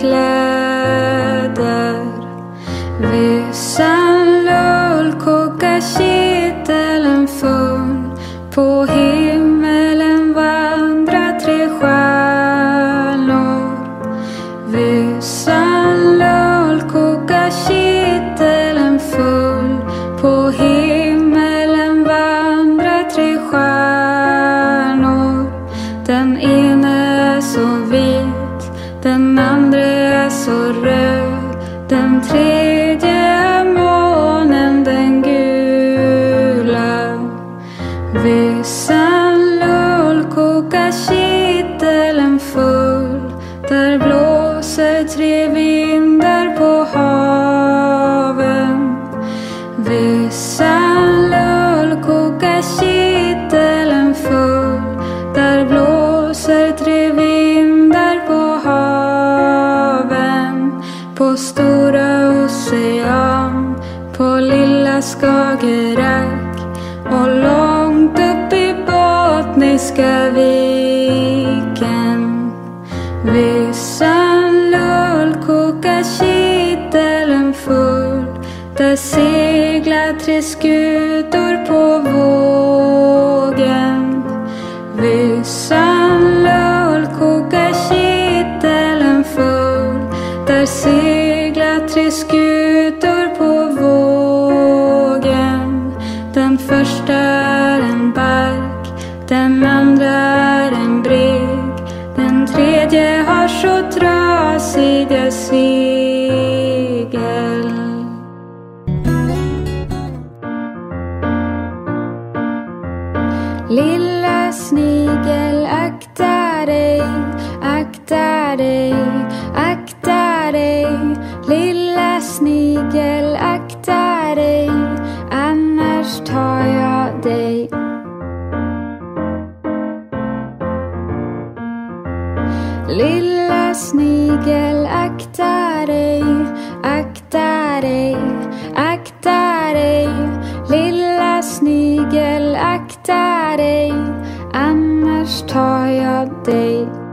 cloud. se trevi segla tre skutor på vår Lilla snigel, akta dig, akta dig, akta dig tired day.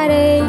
Friday.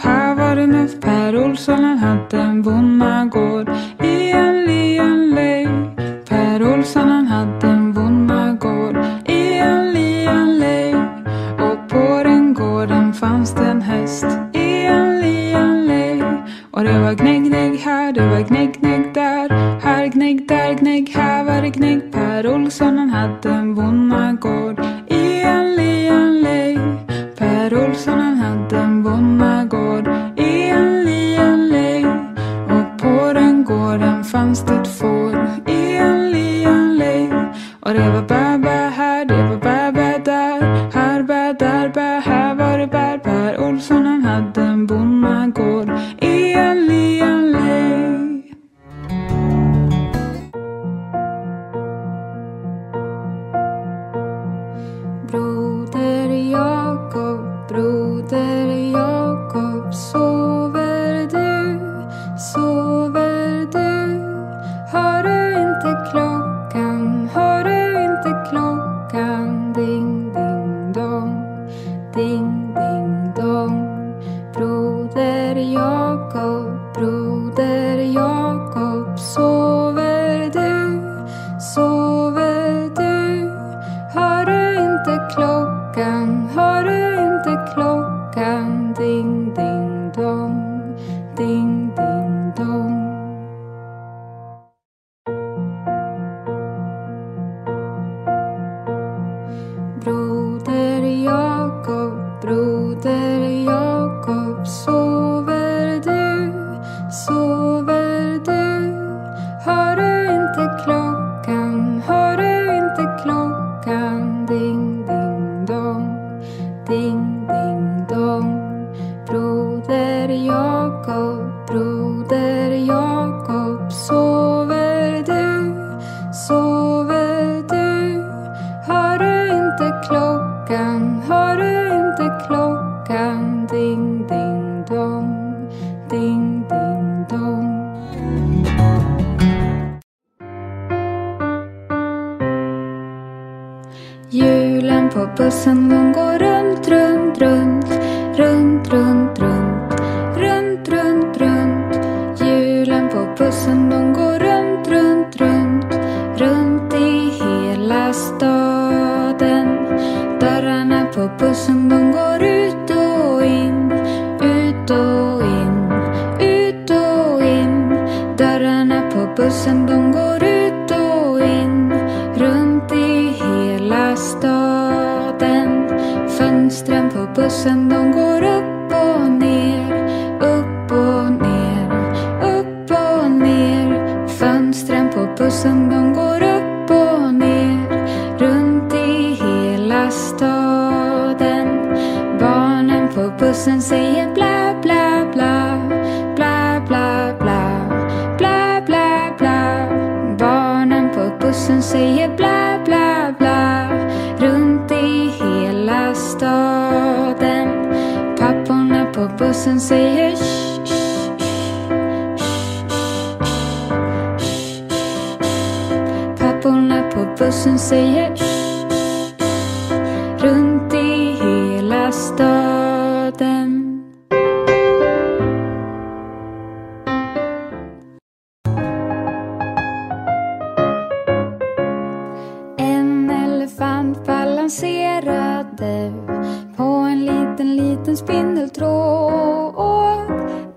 Här var det när Per Olsson han hade en bonnagård i en lien lej. Per Olsson han hade en bonnagård i en lien lej. Och på den gården fanns det en häst i en lien lej. Och det var gnägg-gnägg här, det var gnägg-gnägg där. Här gnägg, där gnägg, här var det gnägg. Per Olsson han hade en fåren fanns det får i en lianlej och det var bäbä bussen den går runt, runt, runt, runt, runt, runt, runt, runt, runt. Hjulen på bussen de går runt, runt, runt, runt i hela staden. Dörrarna på bussen de går ut och in, ut och in, ut och in. Dörrarna på bussen de går ut som säger sh, sh, sh, Papporna på bussen säger runt i hela staden. En elefant balanserade på en liten, liten spindeltråd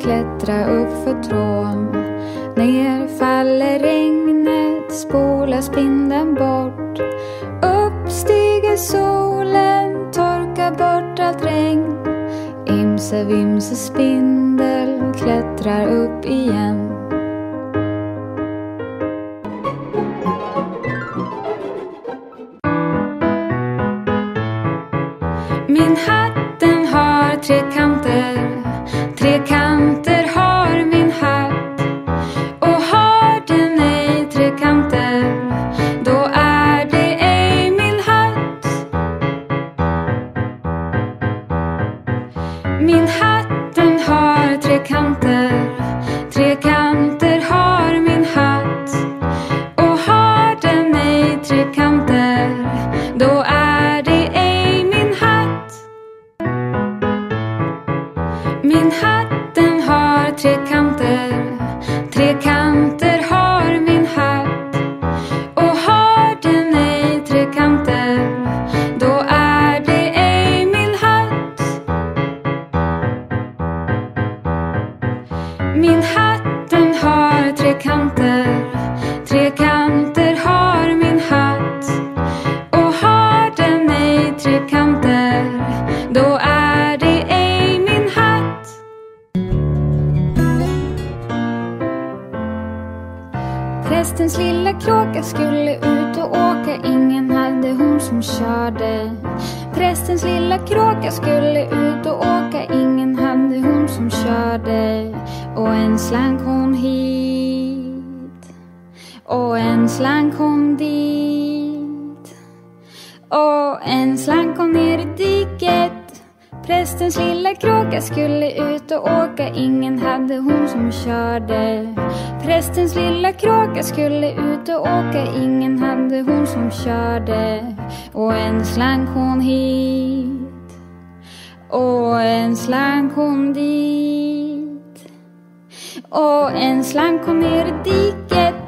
klättra upp för trån. Ner faller regnet, spolar spindeln bort. Upp stiger solen, torkar bort allt regn. Imse vimse spindel klättrar upp igen. Och en slank hon ner i diket Prästens lilla kråka skulle ut och åka, ingen hade hon som körde. Prästens lilla kråka skulle ut och åka, ingen hade hon som körde. Och en slank hon hit, och en slank hon dit. Och en slank hon ner i diket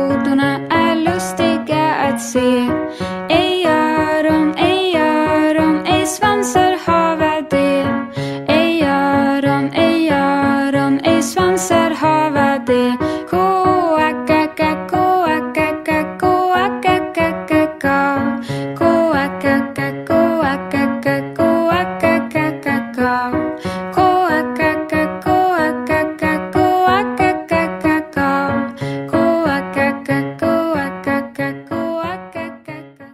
jõuduna, lustig ja att se